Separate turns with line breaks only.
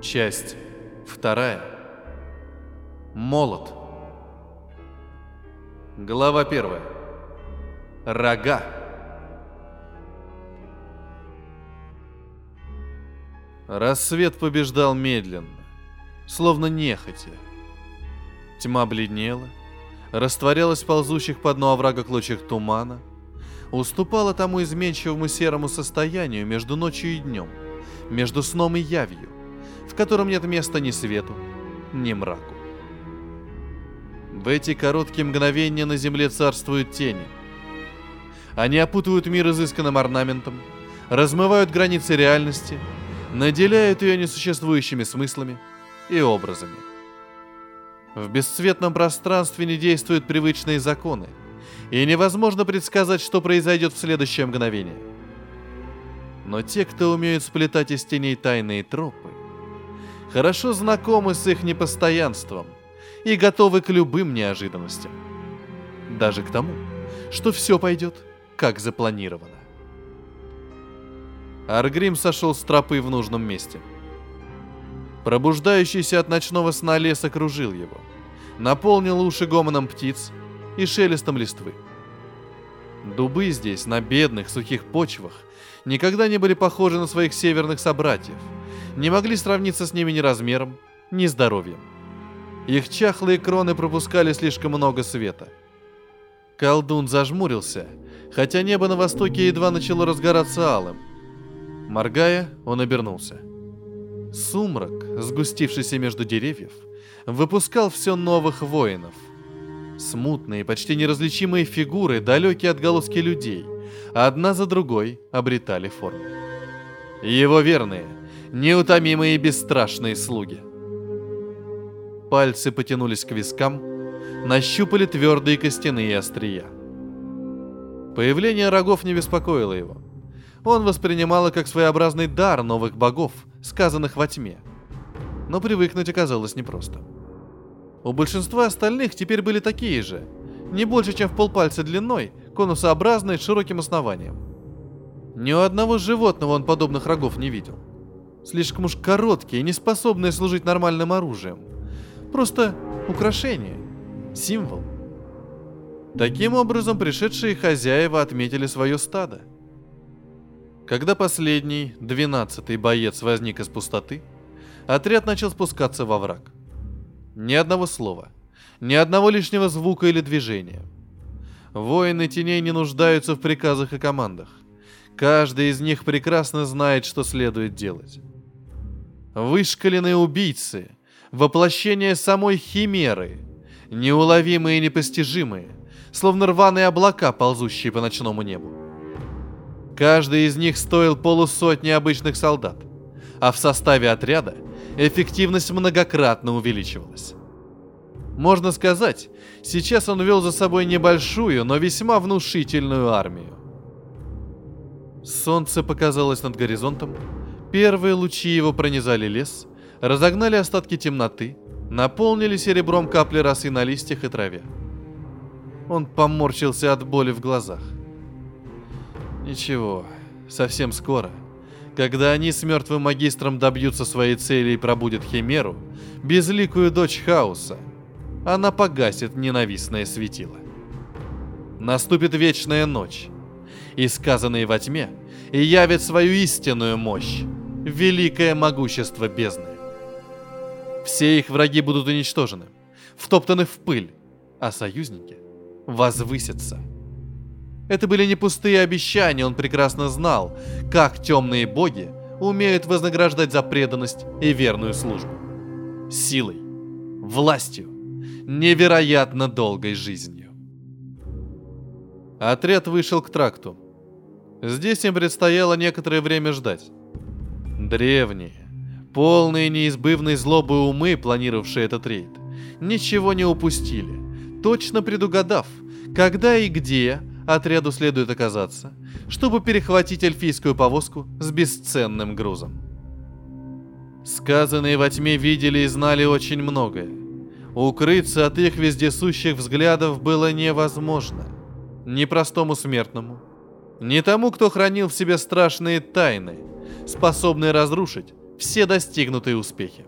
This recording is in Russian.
Часть вторая. Молот. Глава первая. Рога. Рассвет побеждал медленно, словно нехотя. Тьма бледнела, растворялась в ползущих по дну оврага клочьях тумана, уступала тому изменчивому серому состоянию между ночью и днем, между сном и явью, в котором нет места ни свету, ни мраку. В эти короткие мгновения на земле царствуют тени. Они опутывают мир изысканным орнаментом, размывают границы реальности, наделяют ее несуществующими смыслами и образами. В бесцветном пространстве не действуют привычные законы, и невозможно предсказать, что произойдет в следующее мгновение. Но те, кто умеют сплетать из теней тайные тропы, хорошо знакомы с их непостоянством и готовы к любым неожиданностям. Даже к тому, что все пойдет, как запланировано. Аргрим сошел с тропы в нужном месте. Пробуждающийся от ночного сна лес окружил его, наполнил уши гомоном птиц и шелестом листвы. Дубы здесь, на бедных, сухих почвах, никогда не были похожи на своих северных собратьев, не могли сравниться с ними ни размером, ни здоровьем. Их чахлые кроны пропускали слишком много света. Колдун зажмурился, хотя небо на востоке едва начало разгораться алым – Моргая, он обернулся. Сумрак, сгустившийся между деревьев, выпускал все новых воинов. Смутные, почти неразличимые фигуры, далекие отголоски людей, одна за другой обретали форму. Его верные, неутомимые и бесстрашные слуги. Пальцы потянулись к вискам, нащупали твердые костяные острия. Появление рогов не беспокоило его – он воспринимал как своеобразный дар новых богов, сказанных во тьме. Но привыкнуть оказалось непросто. У большинства остальных теперь были такие же, не больше, чем в полпальца длиной, конусообразные с широким основанием. Ни у одного животного он подобных рогов не видел. Слишком уж короткие, не способные служить нормальным оружием. Просто украшение, символ. Таким образом, пришедшие хозяева отметили свое стадо – когда последний, двенадцатый боец возник из пустоты, отряд начал спускаться во враг. Ни одного слова, ни одного лишнего звука или движения. Воины теней не нуждаются в приказах и командах. Каждый из них прекрасно знает, что следует делать. Вышкаленные убийцы, воплощение самой химеры, неуловимые и непостижимые, словно рваные облака, ползущие по ночному небу. Каждый из них стоил полусотни обычных солдат, а в составе отряда эффективность многократно увеличивалась. Можно сказать, сейчас он вел за собой небольшую, но весьма внушительную армию. Солнце показалось над горизонтом, первые лучи его пронизали лес, разогнали остатки темноты, наполнили серебром капли росы на листьях и траве. Он поморщился от боли в глазах. Ничего, совсем скоро. Когда они с мертвым магистром добьются своей цели и пробудят Химеру, безликую дочь хаоса, она погасит ненавистное светило. Наступит вечная ночь, и сказанные во тьме и явит свою истинную мощь, великое могущество бездны. Все их враги будут уничтожены, втоптаны в пыль, а союзники возвысятся – это были не пустые обещания, он прекрасно знал, как темные боги умеют вознаграждать за преданность и верную службу. Силой, властью, невероятно долгой жизнью. Отряд вышел к тракту. Здесь им предстояло некоторое время ждать. Древние, полные неизбывной злобы умы, планировавшие этот рейд, ничего не упустили, точно предугадав, когда и где отряду следует оказаться, чтобы перехватить эльфийскую повозку с бесценным грузом. Сказанные во тьме видели и знали очень многое. Укрыться от их вездесущих взглядов было невозможно. Ни простому смертному, ни тому, кто хранил в себе страшные тайны, способные разрушить все достигнутые успехи.